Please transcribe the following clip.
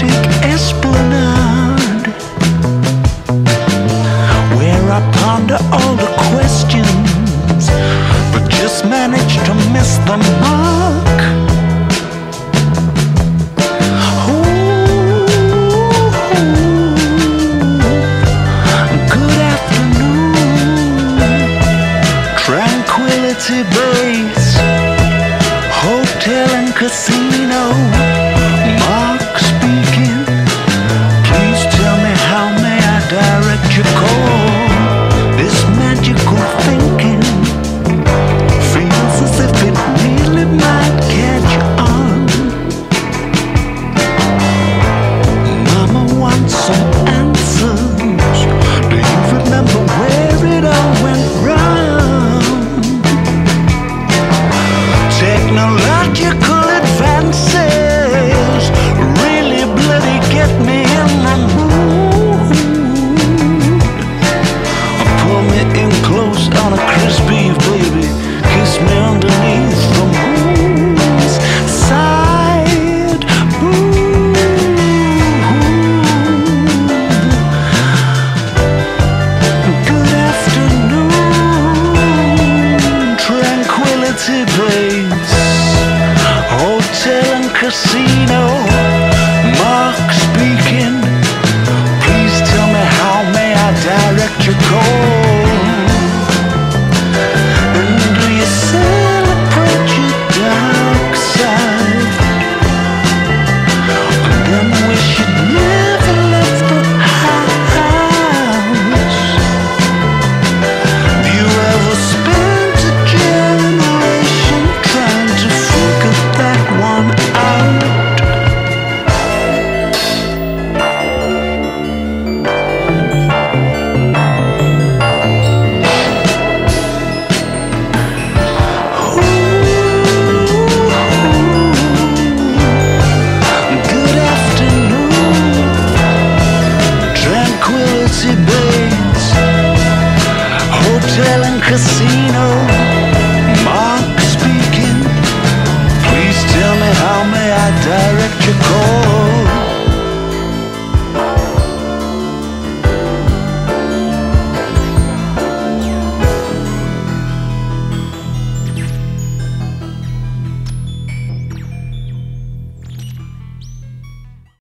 rustic esplanade Where I ponder all the questions But just manage to miss the mark Ooh, good afternoon. Tranquility Base Hotel and Casino on a crisp baby. Kiss me underneath the moon's side. Ooh. Good afternoon, tranquility Base, hotel and casino. Mark speaking. Please tell me how may I direct your call.